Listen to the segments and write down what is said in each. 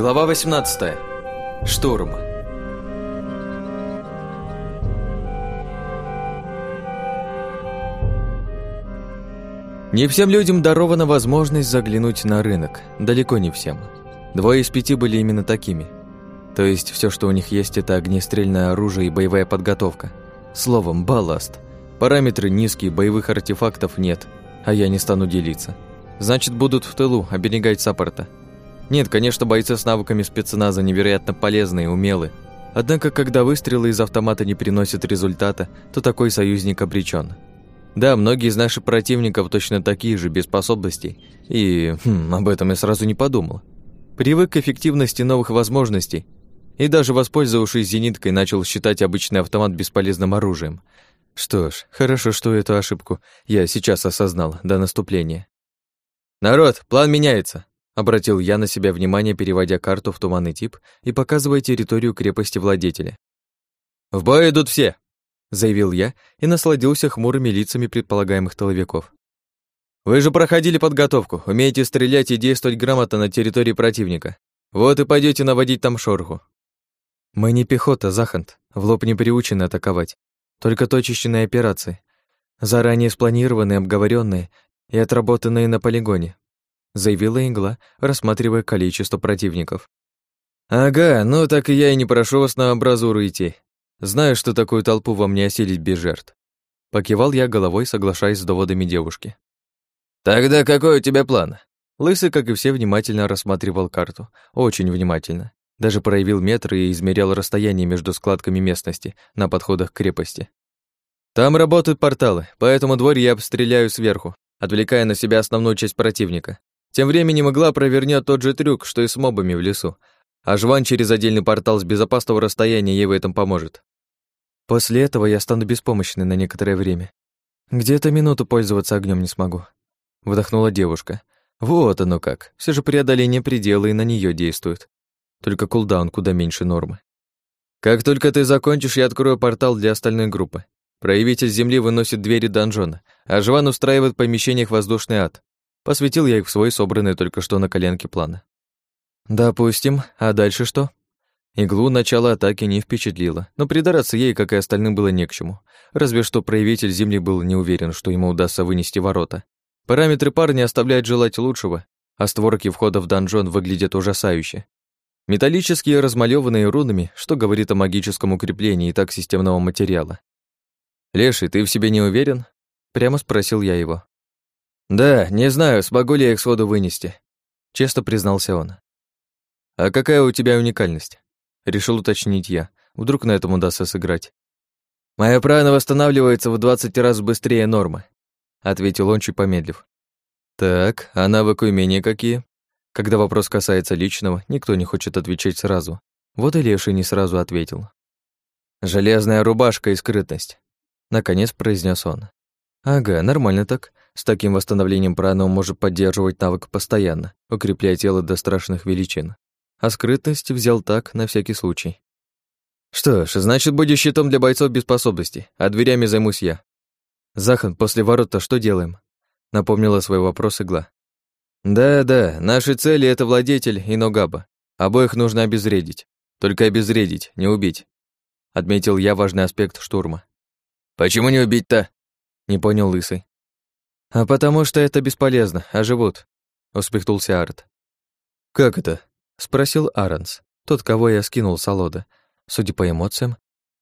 Глава 18. Штурм. Не всем людям дарована возможность заглянуть на рынок. Далеко не всем. Двое из пяти были именно такими. То есть все, что у них есть, это огнестрельное оружие и боевая подготовка. Словом, балласт. Параметры низкие, боевых артефактов нет, а я не стану делиться. Значит, будут в тылу, оберегать саппорта. Нет, конечно, бойцы с навыками спецназа невероятно полезны и умелы. Однако, когда выстрелы из автомата не приносят результата, то такой союзник обречен. Да, многие из наших противников точно такие же, без способностей. И хм, об этом я сразу не подумал. Привык к эффективности новых возможностей. И даже воспользовавшись зениткой, начал считать обычный автомат бесполезным оружием. Что ж, хорошо, что эту ошибку я сейчас осознал, до наступления. «Народ, план меняется!» Обратил я на себя внимание, переводя карту в туманный тип и показывая территорию крепости владетеля. «В бой идут все!» заявил я и насладился хмурыми лицами предполагаемых толовиков. «Вы же проходили подготовку, умеете стрелять и действовать грамотно на территории противника. Вот и пойдете наводить там шороху». «Мы не пехота, Захант, в лоб не приучены атаковать, только точечные операции, заранее спланированные, обговоренные и отработанные на полигоне», заявила Игла, рассматривая количество противников. «Ага, ну так и я и не прошу вас на абразуру идти. Знаю, что такую толпу вам не осилить без жертв. Покивал я головой, соглашаясь с доводами девушки. «Тогда какой у тебя план?» Лысый, как и все, внимательно рассматривал карту. Очень внимательно. Даже проявил метры и измерял расстояние между складками местности на подходах к крепости. «Там работают порталы, поэтому дворь я обстреляю сверху, отвлекая на себя основную часть противника. Тем временем игла провернет тот же трюк, что и с мобами в лесу. А жван через отдельный портал с безопасного расстояния ей в этом поможет. После этого я стану беспомощной на некоторое время. Где-то минуту пользоваться огнем не смогу. Вдохнула девушка. Вот оно как. Все же преодоление предела и на нее действует. Только кулдаун куда меньше нормы. Как только ты закончишь, я открою портал для остальной группы. Проявитель Земли выносит двери донжона, а Жван устраивает в помещениях воздушный ад. Посвятил я их в свой собранный только что на коленке план. Допустим, а дальше что? Иглу начало атаки не впечатлило, но придараться ей, как и остальным, было не к чему. Разве что проявитель Земли был не уверен, что ему удастся вынести ворота. Параметры парня оставляют желать лучшего, а створки входа в донжон выглядят ужасающе. Металлические, размалёванные рунами, что говорит о магическом укреплении и так системного материала. «Леший, ты в себе не уверен?» Прямо спросил я его. «Да, не знаю, смогу ли я их своду вынести», — честно признался он. «А какая у тебя уникальность?» Решил уточнить я. Вдруг на этом удастся сыграть. «Моя прана восстанавливается в 20 раз быстрее нормы», ответил он, чуть помедлив. «Так, а навык умения какие?» Когда вопрос касается личного, никто не хочет отвечать сразу. Вот и Леший не сразу ответил. «Железная рубашка и скрытность», — наконец произнес он. «Ага, нормально так. С таким восстановлением праны он может поддерживать навык постоянно, укрепляя тело до страшных величин а скрытность взял так, на всякий случай. Что ж, значит, будешь щитом для бойцов без способностей, а дверями займусь я. Захан, после ворот-то что делаем? Напомнила свой вопрос игла. Да-да, наши цели — это владетель и Ногаба. Обоих нужно обезвредить. Только обезвредить, не убить. Отметил я важный аспект штурма. Почему не убить-то? Не понял Лысый. А потому что это бесполезно, а живут. Успехнулся Арт. Как это? Спросил Аранс, тот, кого я скинул с Алода. Судя по эмоциям,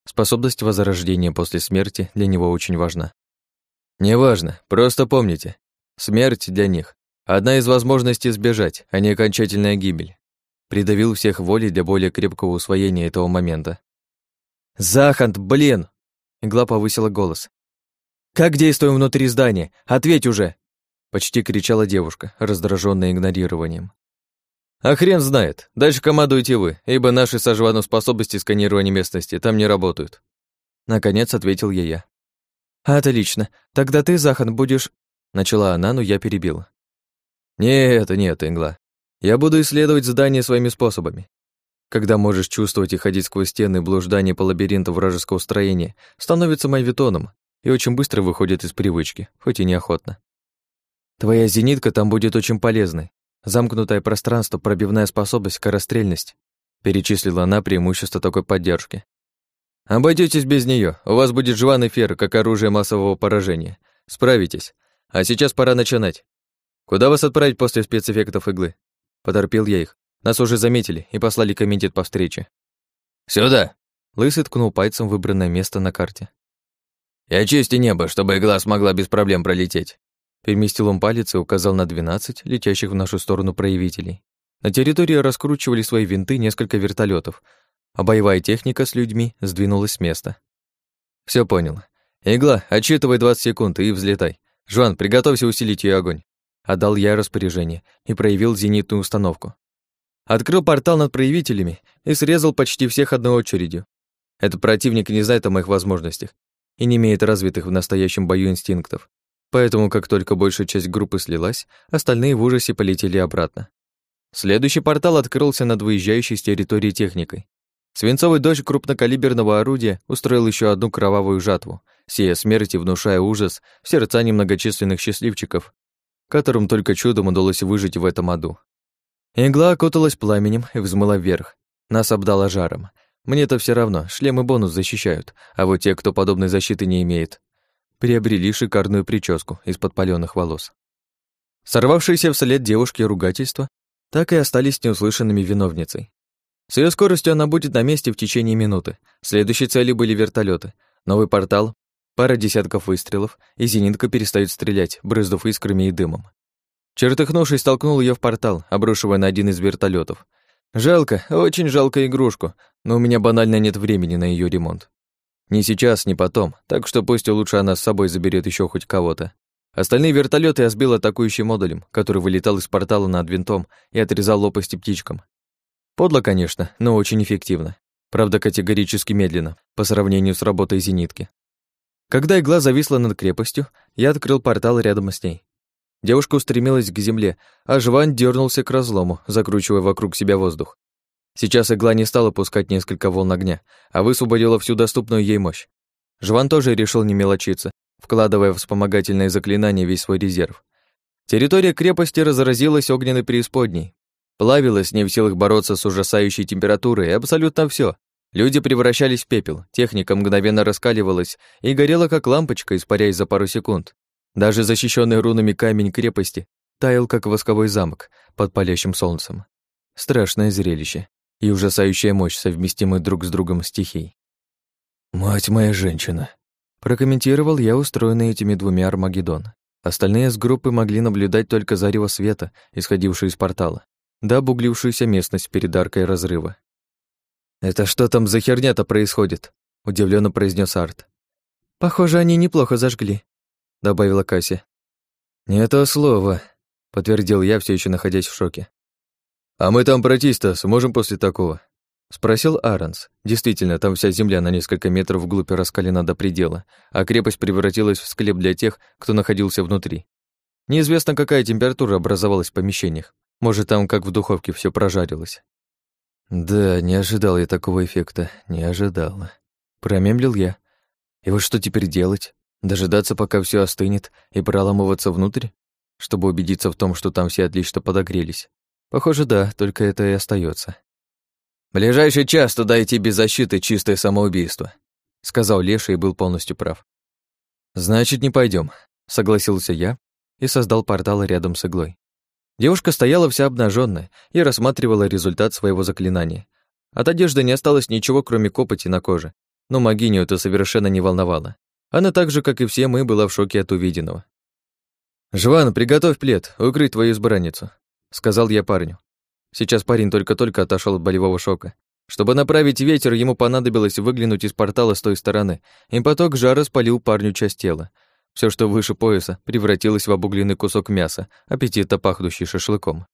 способность возрождения после смерти для него очень важна. «Неважно, просто помните, смерть для них — одна из возможностей сбежать, а не окончательная гибель». Придавил всех воли для более крепкого усвоения этого момента. «Захант, блин!» Игла повысила голос. «Как действуем внутри здания? Ответь уже!» Почти кричала девушка, раздраженная игнорированием. А хрен знает. Дальше командуете вы, ибо наши со Жваном способности сканирования местности там не работают. Наконец ответил я я. Отлично. Тогда ты, Захан, будешь... Начала она, но я перебил. Нет, нет, Ингла. Я буду исследовать здание своими способами. Когда можешь чувствовать и ходить сквозь стены блуждание по лабиринту вражеского строения, становится майвитоном и очень быстро выходит из привычки, хоть и неохотно. Твоя зенитка там будет очень полезной. Замкнутое пространство, пробивная способность, скорострельность. Перечислила она преимущество такой поддержки. Обойдетесь без нее. У вас будет жван эфир, как оружие массового поражения. Справитесь. А сейчас пора начинать. Куда вас отправить после спецэффектов иглы? Поторпел я их. Нас уже заметили и послали комитет по встрече. Сюда. Лысый ткнул пальцем выбранное место на карте. «И очисти небо, чтобы игла смогла без проблем пролететь». Переместил он палец и указал на двенадцать летящих в нашу сторону проявителей. На территории раскручивали свои винты несколько вертолетов, а боевая техника с людьми сдвинулась с места. Все понял. Игла, отчитывай 20 секунд и взлетай. Жван, приготовься усилить ее огонь. Отдал я распоряжение и проявил зенитную установку. Открыл портал над проявителями и срезал почти всех одной очередью. Этот противник не знает о моих возможностях и не имеет развитых в настоящем бою инстинктов. Поэтому, как только большая часть группы слилась, остальные в ужасе полетели обратно. Следующий портал открылся над выезжающей с территории техникой. Свинцовый дождь крупнокалиберного орудия устроил еще одну кровавую жатву, сея смерть и внушая ужас в сердца немногочисленных счастливчиков, которым только чудом удалось выжить в этом аду. Игла окуталась пламенем и взмыла вверх. Нас обдала жаром, мне-то все равно, шлем и бонус защищают, а вот те, кто подобной защиты не имеет, приобрели шикарную прическу из подпаленных волос. Сорвавшиеся вслед девушки ругательства так и остались неуслышанными виновницей. С ее скоростью она будет на месте в течение минуты. Следующей целью были вертолеты, новый портал, пара десятков выстрелов, и зенитка перестает стрелять, брызнув искрами и дымом. Чертыхнувшись, столкнул ее в портал, обрушивая на один из вертолетов. Жалко, очень жалко игрушку, но у меня банально нет времени на ее ремонт. Ни сейчас, ни потом, так что пусть лучше она с собой заберет еще хоть кого-то. Остальные вертолеты я сбил атакующим модулем, который вылетал из портала над винтом и отрезал лопасти птичкам. Подло, конечно, но очень эффективно. Правда, категорически медленно, по сравнению с работой зенитки. Когда игла зависла над крепостью, я открыл портал рядом с ней. Девушка устремилась к земле, а Жван дернулся к разлому, закручивая вокруг себя воздух. Сейчас игла не стала пускать несколько волн огня, а высвободила всю доступную ей мощь. Жван тоже решил не мелочиться, вкладывая в вспомогательные заклинания весь свой резерв. Территория крепости разразилась огненной преисподней. Плавилась, не в силах бороться с ужасающей температурой, абсолютно все. Люди превращались в пепел, техника мгновенно раскаливалась и горела как лампочка, испаряясь за пару секунд. Даже защищенный рунами камень крепости таял, как восковой замок под палящим солнцем. Страшное зрелище и ужасающая мощь, совместимые друг с другом стихий. «Мать моя женщина!» Прокомментировал я устроенный этими двумя Армагеддон. Остальные с группы могли наблюдать только зарево света, исходившее из портала, да обуглившуюся местность перед аркой разрыва. «Это что там за херня-то происходит?» — удивленно произнес Арт. «Похоже, они неплохо зажгли», — добавила Касси. «Не то слово», — подтвердил я, все еще находясь в шоке. «А мы там пройтись-то сможем после такого?» — спросил Аранс. Действительно, там вся земля на несколько метров вглубь раскалена до предела, а крепость превратилась в склеп для тех, кто находился внутри. Неизвестно, какая температура образовалась в помещениях. Может, там, как в духовке, все прожарилось. «Да, не ожидал я такого эффекта, не ожидал». Промемлил я. «И вот что теперь делать? Дожидаться, пока все остынет, и проламываться внутрь, чтобы убедиться в том, что там все отлично подогрелись. Похоже, да, только это и остается. «Ближайший час туда идти без защиты чистое самоубийство», сказал Леша и был полностью прав. «Значит, не пойдем, согласился я и создал портал рядом с иглой. Девушка стояла вся обнаженная и рассматривала результат своего заклинания. От одежды не осталось ничего, кроме копоти на коже, но могиню это совершенно не волновало. Она так же, как и все мы, была в шоке от увиденного. «Жван, приготовь плед, укрыть твою избранницу», — сказал я парню. Сейчас парень только-только отошел от болевого шока. Чтобы направить ветер, ему понадобилось выглянуть из портала с той стороны, и поток жара спалил парню часть тела. Все, что выше пояса, превратилось в обугленный кусок мяса, аппетитно пахнущий шашлыком.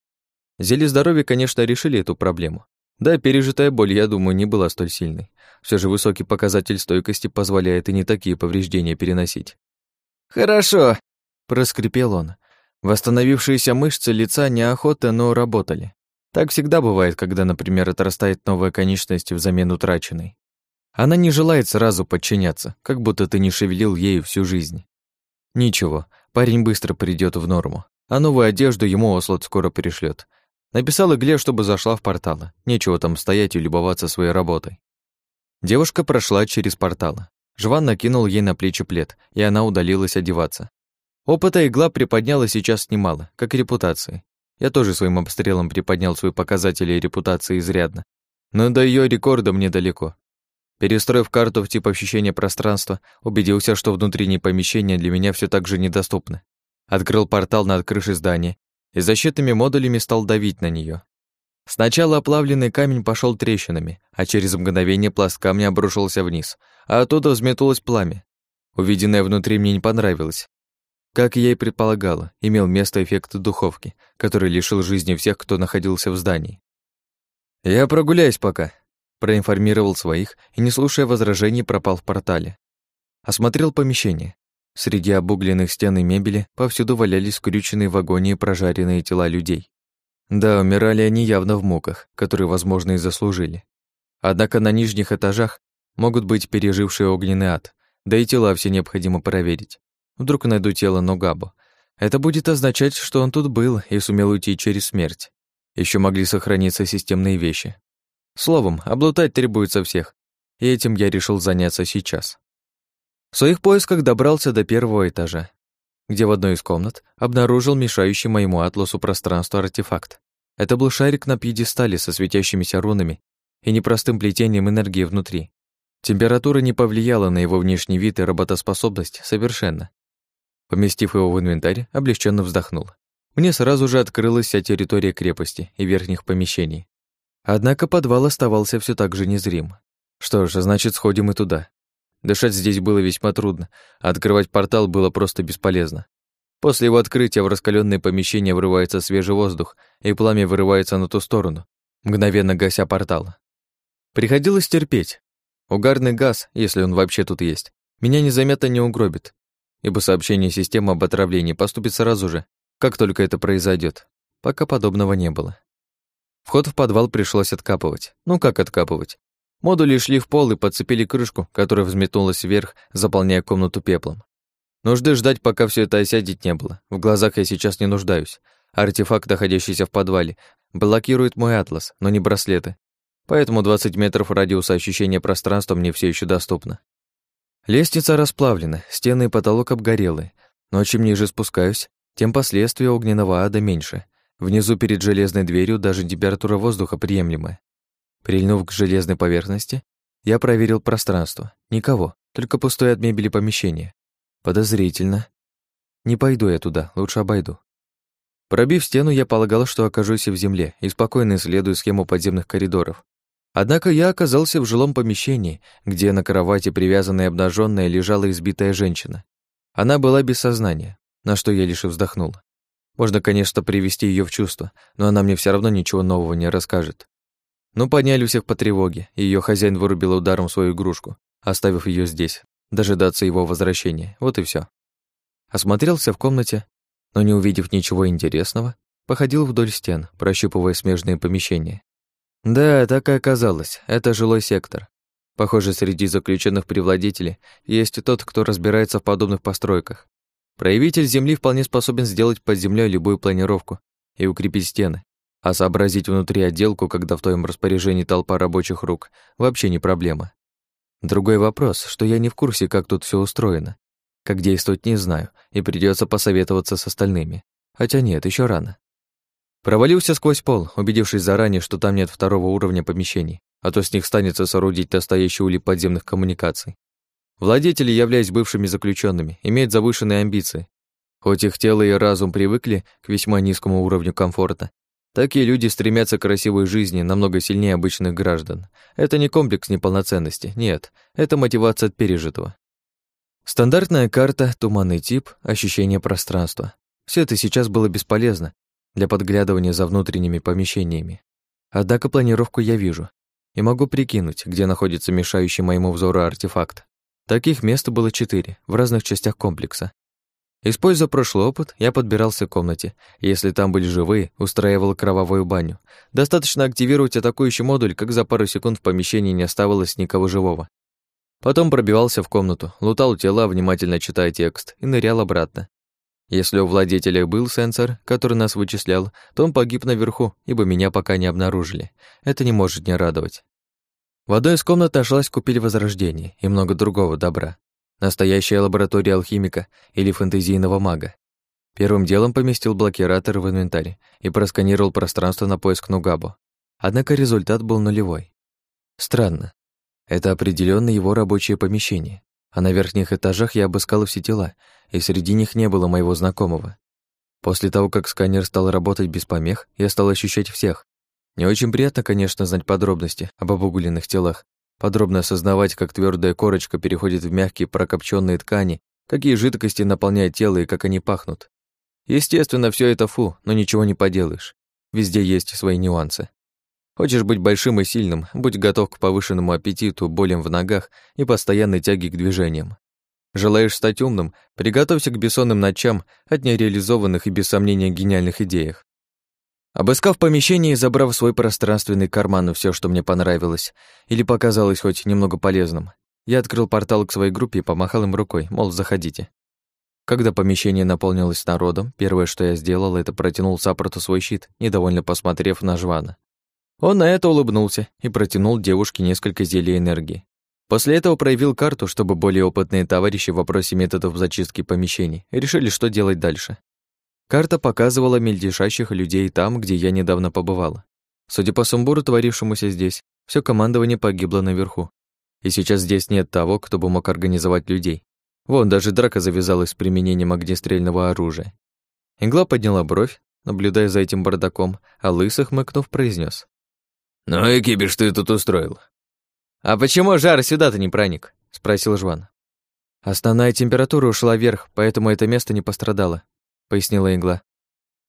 Зелье здоровья, конечно, решили эту проблему. Да, пережитая боль, я думаю, не была столь сильной. Все же высокий показатель стойкости позволяет и не такие повреждения переносить. «Хорошо», — проскрипел он. Восстановившиеся мышцы лица неохота, но работали. Так всегда бывает, когда, например, отрастает новая конечность взамен утраченной. Она не желает сразу подчиняться, как будто ты не шевелил ею всю жизнь. Ничего, парень быстро придет в норму. а новую одежду ему Ослот скоро перешлет. Написал Игле, чтобы зашла в портал. Нечего там стоять и любоваться своей работой. Девушка прошла через портал. Жван накинул ей на плечи плед, и она удалилась одеваться. Опыта игла приподняла сейчас немало, как и репутации. Я тоже своим обстрелом приподнял свои показатели репутации изрядно. Но до ее рекорда мне далеко. Перестроив карту в тип ощущения пространства, убедился, что внутренние помещения для меня все так же недоступны. Открыл портал над крышей здания и защитными модулями стал давить на нее. Сначала оплавленный камень пошел трещинами, а через мгновение пласт камня обрушился вниз, а оттуда взметулось пламя. Увиденное внутри мне не понравилось. Как я и предполагала, имел место эффект духовки, который лишил жизни всех, кто находился в здании. «Я прогуляюсь пока», — проинформировал своих и, не слушая возражений, пропал в портале. Осмотрел помещение. Среди обугленных стен и мебели повсюду валялись скрюченные в агонии прожаренные тела людей. Да, умирали они явно в муках, которые, возможно, и заслужили. Однако на нижних этажах могут быть пережившие огненный ад, да и тела все необходимо проверить. Вдруг найду тело Ногабо. Это будет означать, что он тут был и сумел уйти через смерть. Еще могли сохраниться системные вещи. Словом, облутать требуется всех, и этим я решил заняться сейчас. В своих поисках добрался до первого этажа, где в одной из комнат обнаружил мешающий моему атласу пространство артефакт. Это был шарик на пьедестале со светящимися рунами и непростым плетением энергии внутри. Температура не повлияла на его внешний вид и работоспособность совершенно. Поместив его в инвентарь, облегченно вздохнул. Мне сразу же открылась вся территория крепости и верхних помещений. Однако подвал оставался все так же незрим. Что ж, значит, сходим и туда. Дышать здесь было весьма трудно, а открывать портал было просто бесполезно. После его открытия в раскаленное помещение врывается свежий воздух, и пламя вырывается на ту сторону, мгновенно гася портал. Приходилось терпеть. Угарный газ, если он вообще тут есть, меня незаметно не угробит, ибо сообщение системы об отравлении поступит сразу же, как только это произойдет. Пока подобного не было. Вход в подвал пришлось откапывать. Ну как откапывать? Модули шли в пол и подцепили крышку, которая взметнулась вверх, заполняя комнату пеплом. Нужды ждать, пока все это осядет, не было. В глазах я сейчас не нуждаюсь. Артефакт, находящийся в подвале, блокирует мой атлас, но не браслеты. Поэтому 20 метров радиуса ощущения пространства мне все еще доступно. Лестница расплавлена, стены и потолок обгорелы, но чем ниже спускаюсь, тем последствия огненного ада меньше. Внизу перед железной дверью даже температура воздуха приемлемая. Прильнув к железной поверхности, я проверил пространство. Никого, только пустое от мебели помещение. Подозрительно. Не пойду я туда, лучше обойду. Пробив стену, я полагал, что окажусь в земле и спокойно исследую схему подземных коридоров. Однако я оказался в жилом помещении, где на кровати, привязанная и лежала избитая женщина. Она была без сознания, на что я лишь вздохнул. Можно, конечно, привести ее в чувство, но она мне все равно ничего нового не расскажет. Ну, подняли всех по тревоге, и ее хозяин вырубил ударом свою игрушку, оставив ее здесь, дожидаться его возвращения. Вот и все. Осмотрелся в комнате, но не увидев ничего интересного, походил вдоль стен, прощупывая смежные помещения. Да, так и оказалось, это жилой сектор. Похоже, среди заключенных при владетеле есть тот, кто разбирается в подобных постройках. Проявитель земли вполне способен сделать под землей любую планировку и укрепить стены, а сообразить внутри отделку, когда в твоем распоряжении толпа рабочих рук, вообще не проблема. Другой вопрос, что я не в курсе, как тут все устроено. Как действовать, не знаю, и придется посоветоваться с остальными. Хотя нет, еще рано. Провалился сквозь пол, убедившись заранее, что там нет второго уровня помещений, а то с них станется соорудить настоящий улей подземных коммуникаций. Владетели, являясь бывшими заключенными, имеют завышенные амбиции. Хоть их тело и разум привыкли к весьма низкому уровню комфорта, Такие люди стремятся к красивой жизни намного сильнее обычных граждан. Это не комплекс неполноценности, нет, это мотивация от пережитого. Стандартная карта, туманный тип, ощущение пространства. Все это сейчас было бесполезно для подглядывания за внутренними помещениями. Однако планировку я вижу и могу прикинуть, где находится мешающий моему взору артефакт. Таких мест было четыре в разных частях комплекса, Используя прошлый опыт, я подбирался к комнате. Если там были живые, устраивал кровавую баню. Достаточно активировать атакующий модуль, как за пару секунд в помещении не оставалось никого живого. Потом пробивался в комнату, лутал тела, внимательно читая текст, и нырял обратно. Если у владетеля был сенсор, который нас вычислял, то он погиб наверху, ибо меня пока не обнаружили. Это не может не радовать. В одной из комнат нашлась купили возрождение и много другого добра. Настоящая лаборатория алхимика или фэнтезийного мага. Первым делом поместил блокиратор в инвентарь и просканировал пространство на поиск Нугабо. Однако результат был нулевой. Странно. Это определенно его рабочее помещение. А на верхних этажах я обыскал все тела, и среди них не было моего знакомого. После того, как сканер стал работать без помех, я стал ощущать всех, не очень приятно, конечно, знать подробности об обугленных телах, подробно осознавать, как твердая корочка переходит в мягкие прокопченные ткани, какие жидкости наполняют тело и как они пахнут. Естественно, все это фу, но ничего не поделаешь. Везде есть свои нюансы. Хочешь быть большим и сильным, будь готов к повышенному аппетиту, болям в ногах и постоянной тяге к движениям. Желаешь стать умным, приготовься к бессонным ночам от нереализованных и без сомнения гениальных идеях. Обыскав помещение и забрав свой пространственный карман все, что мне понравилось, или показалось хоть немного полезным, я открыл портал к своей группе и помахал им рукой, мол, заходите. Когда помещение наполнилось народом, первое, что я сделал, это протянул Саппорту свой щит, недовольно посмотрев на Жвана. Он на это улыбнулся и протянул девушке несколько зелий энергии. После этого проявил карту, чтобы более опытные товарищи в вопросе методов зачистки помещений решили, что делать дальше. Карта показывала мельтешащих людей там, где я недавно побывала. Судя по сумбуру, творившемуся здесь, все командование погибло наверху. И сейчас здесь нет того, кто бы мог организовать людей. Вон, даже драка завязалась с применением огнестрельного оружия. Игла подняла бровь, наблюдая за этим бардаком, а лысых мыкнув произнес: «Ну и кипиш ты тут устроил?» «А почему жар сюда-то не проник?» — спросил Жван. «Основная температура ушла вверх, поэтому это место не пострадало», — пояснила игла.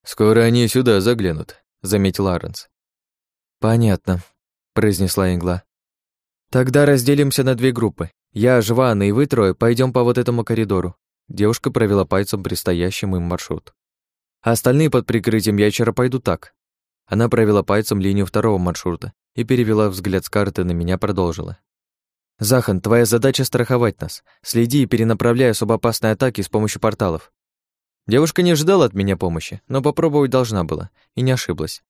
«Скоро они сюда заглянут», — заметил Аренс. «Понятно», — произнесла игла. «Тогда разделимся на две группы. Я, Жван и вы трое пойдем по вот этому коридору». Девушка провела пальцем предстоящим им маршрут. «Остальные под прикрытием ящера пойдут так». Она провела пальцем линию второго маршрута и перевела взгляд с карты на меня, продолжила. «Захан, твоя задача страховать нас. Следи и перенаправляй особо опасные атаки с помощью порталов. Девушка не ждала от меня помощи, но попробовать должна была, и не ошиблась.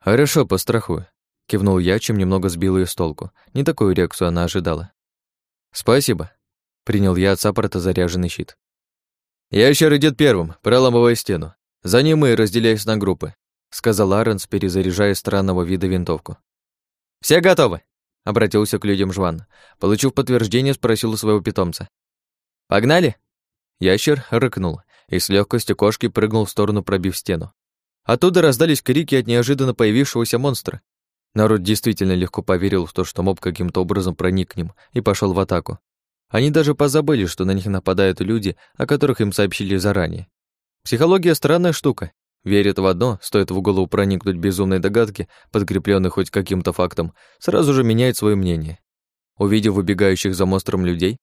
«Хорошо, пострахую», — кивнул я, чем немного сбил ее с толку. Не такую реакцию она ожидала. «Спасибо», — принял я от саппорта заряженный щит. «Ящер идет первым, проламывая стену. За ним мы, разделяясь на группы», — сказал Аренс, перезаряжая странного вида винтовку. «Все готовы?» — обратился к людям Жван. Получив подтверждение, спросил у своего питомца. «Погнали?» Ящер рыкнул и с легкостью кошки прыгнул в сторону, пробив стену. Оттуда раздались крики от неожиданно появившегося монстра. Народ действительно легко поверил в то, что моб каким-то образом проник к ним и пошел в атаку. Они даже позабыли, что на них нападают люди, о которых им сообщили заранее. Психология — странная штука. Верят в одно, стоит в голову проникнуть безумной догадки, подкрепленной хоть каким-то фактом, сразу же меняет свое мнение. Увидев убегающих за монстром людей,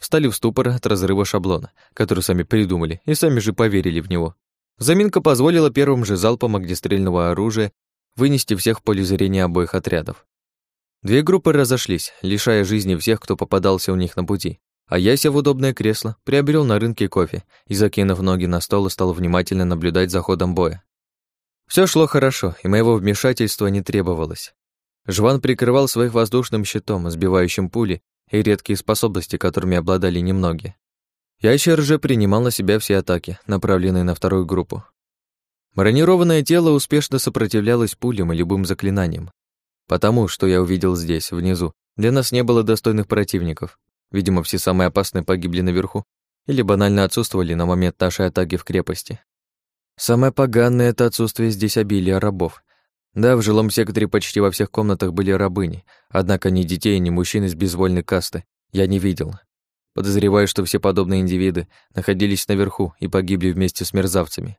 встали в ступор от разрыва шаблона, который сами придумали, и сами же поверили в него. Заминка позволила первым же залпом огнестрельного оружия вынести всех в поле зрения обоих отрядов. Две группы разошлись, лишая жизни всех, кто попадался у них на пути. А я, сев в удобное кресло, приобрел на рынке кофе и, закинув ноги на стол, стал внимательно наблюдать за ходом боя. Все шло хорошо, и моего вмешательства не требовалось. Жван прикрывал своих воздушным щитом, сбивающим пули и редкие способности, которыми обладали немногие. Ящер же принимал на себя все атаки, направленные на вторую группу. Бронированное тело успешно сопротивлялось пулям и любым заклинаниям. Потому что я увидел здесь, внизу, для нас не было достойных противников. Видимо, все самые опасные погибли наверху или банально отсутствовали на момент нашей атаки в крепости. Самое поганое — это отсутствие здесь обилия рабов, да, в жилом секторе почти во всех комнатах были рабыни, однако ни детей, ни мужчин из безвольной касты я не видел. Подозреваю, что все подобные индивиды находились наверху и погибли вместе с мерзавцами.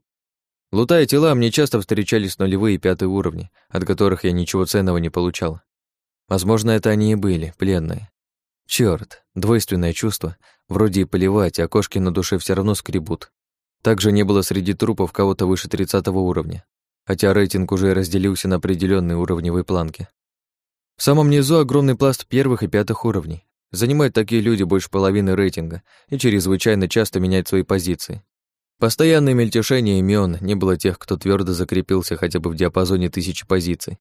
Лутая тела, мне часто встречались нулевые и пятые уровни, от которых я ничего ценного не получал. Возможно, это они и были, пленные. Чёрт, двойственное чувство. Вроде и поливать, а кошки на душе все равно скребут. Также не было среди трупов кого-то выше 30 уровня хотя рейтинг уже разделился на определенные уровневые планки. В самом низу огромный пласт первых и пятых уровней. Занимают такие люди больше половины рейтинга и чрезвычайно часто меняют свои позиции. Постоянное мельтешение имен, не было тех, кто твердо закрепился хотя бы в диапазоне тысячи позиций.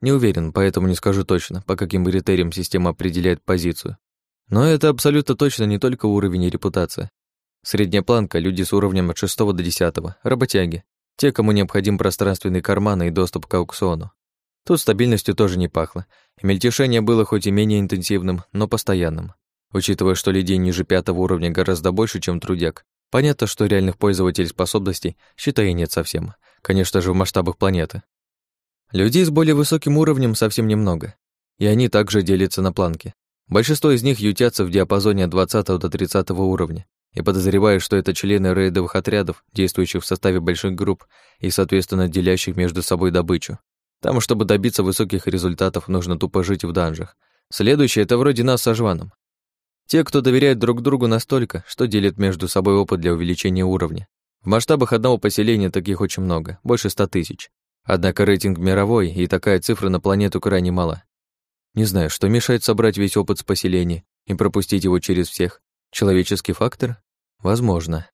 Не уверен, поэтому не скажу точно, по каким критериям система определяет позицию. Но это абсолютно точно не только уровень и репутация. Средняя планка – люди с уровнем от 6 до 10, работяги, те, кому необходим пространственный карман и доступ к аукциону. Тут стабильностью тоже не пахло, мельтешение было хоть и менее интенсивным, но постоянным. Учитывая, что людей ниже пятого уровня гораздо больше, чем трудяг, понятно, что реальных пользователей способностей, считай, нет совсем. Конечно же, в масштабах планеты. Людей с более высоким уровнем совсем немного, и они также делятся на планки. Большинство из них ютятся в диапазоне от 20 до 30 уровня, и подозреваю, что это члены рейдовых отрядов, действующих в составе больших групп и, соответственно, делящих между собой добычу. Там, чтобы добиться высоких результатов, нужно тупо жить в данжах. Следующее — это вроде нас со Жваном. Те, кто доверяет друг другу настолько, что делят между собой опыт для увеличения уровня. В масштабах одного поселения таких очень много, больше ста тысяч. Однако рейтинг мировой, и такая цифра на планету крайне мала. Не знаю, что мешает собрать весь опыт с поселения и пропустить его через всех. Человеческий фактор? Возможно.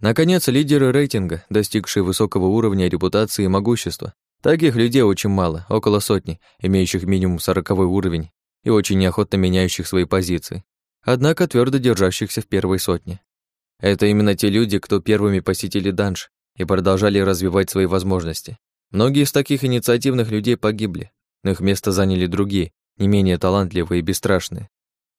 Наконец, лидеры рейтинга, достигшие высокого уровня репутации и могущества. Таких людей очень мало, около сотни, имеющих минимум сороковой уровень и очень неохотно меняющих свои позиции. Однако твердо держащихся в первой сотне. Это именно те люди, кто первыми посетили данж и продолжали развивать свои возможности. Многие из таких инициативных людей погибли, но их место заняли другие, не менее талантливые и бесстрашные.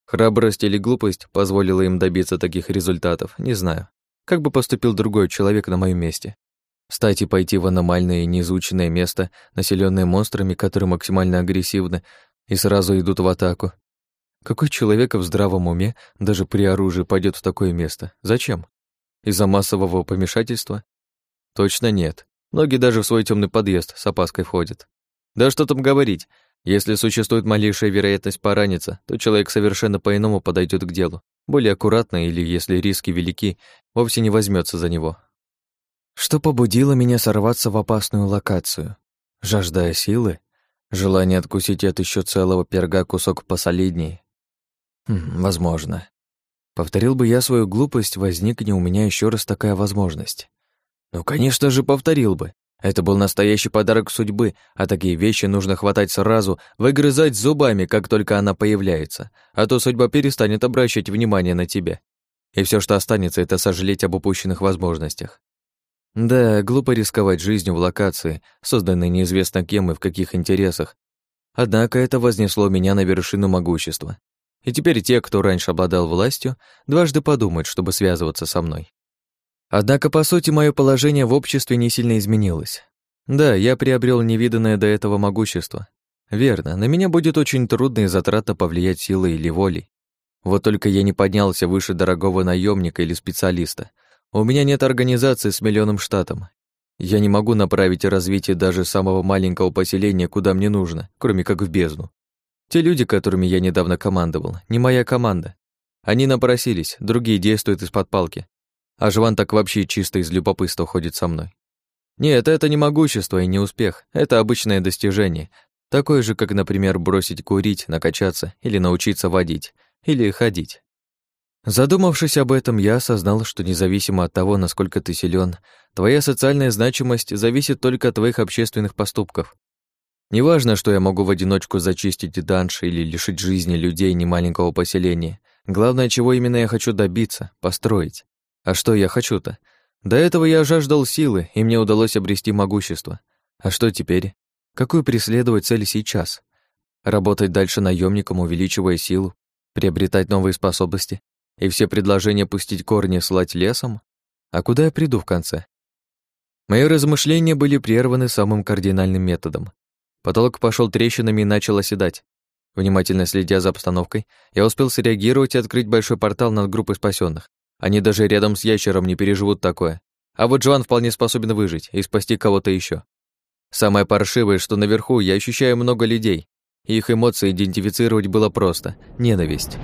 Храбрость или глупость позволила им добиться таких результатов, не знаю. Как бы поступил другой человек на моем месте? Встать и пойти в аномальное и неизученное место, населенное монстрами, которые максимально агрессивны и сразу идут в атаку. Какой человек в здравом уме даже при оружии пойдет в такое место? Зачем? Из-за массового помешательства? Точно нет. Многие даже в свой темный подъезд с опаской входят. Да что там говорить, если существует малейшая вероятность пораниться, то человек совершенно по-иному подойдет к делу. Более аккуратно или, если риски велики, вовсе не возьмется за него. Что побудило меня сорваться в опасную локацию? Жаждая силы? Желание откусить от еще целого перга кусок посолиднее? Хм, возможно. Повторил бы я свою глупость, возникне у меня еще раз такая возможность. Ну, конечно же, повторил бы. Это был настоящий подарок судьбы, а такие вещи нужно хватать сразу, выгрызать зубами, как только она появляется, а то судьба перестанет обращать внимание на тебя. И все, что останется, это сожалеть об упущенных возможностях. Да, глупо рисковать жизнью в локации, созданной неизвестно кем и в каких интересах. Однако это вознесло меня на вершину могущества. И теперь те, кто раньше обладал властью, дважды подумают, чтобы связываться со мной. Однако, по сути, мое положение в обществе не сильно изменилось. Да, я приобрел невиданное до этого могущество. Верно, на меня будет очень трудно и затратно повлиять силой или волей. Вот только я не поднялся выше дорогого наемника или специалиста. У меня нет организации с миллионным штатом. Я не могу направить развитие даже самого маленького поселения, куда мне нужно, кроме как в бездну. Те люди, которыми я недавно командовал, не моя команда. Они напросились, другие действуют из-под палки. А Жван так вообще чисто из любопытства ходит со мной. Нет, это не могущество и не успех, это обычное достижение, такое же, как, например, бросить курить, накачаться или научиться водить, или ходить. Задумавшись об этом, я осознал, что независимо от того, насколько ты силен, твоя социальная значимость зависит только от твоих общественных поступков. Неважно, что я могу в одиночку зачистить данж или лишить жизни людей немаленького поселения. Главное, чего именно я хочу добиться, построить. А что я хочу-то? До этого я жаждал силы, и мне удалось обрести могущество. А что теперь? Какую преследовать цель сейчас? Работать дальше наемником, увеличивая силу, приобретать новые способности и все предложения пустить корни слать лесом? А куда я приду в конце? Мои размышления были прерваны самым кардинальным методом. Потолок пошел трещинами и начал оседать. Внимательно следя за обстановкой, я успел среагировать и открыть большой портал над группой спасенных. Они даже рядом с ящером не переживут такое. А вот Джоан вполне способен выжить и спасти кого-то еще. Самое паршивое, что наверху я ощущаю много людей. их эмоции идентифицировать было просто — ненависть.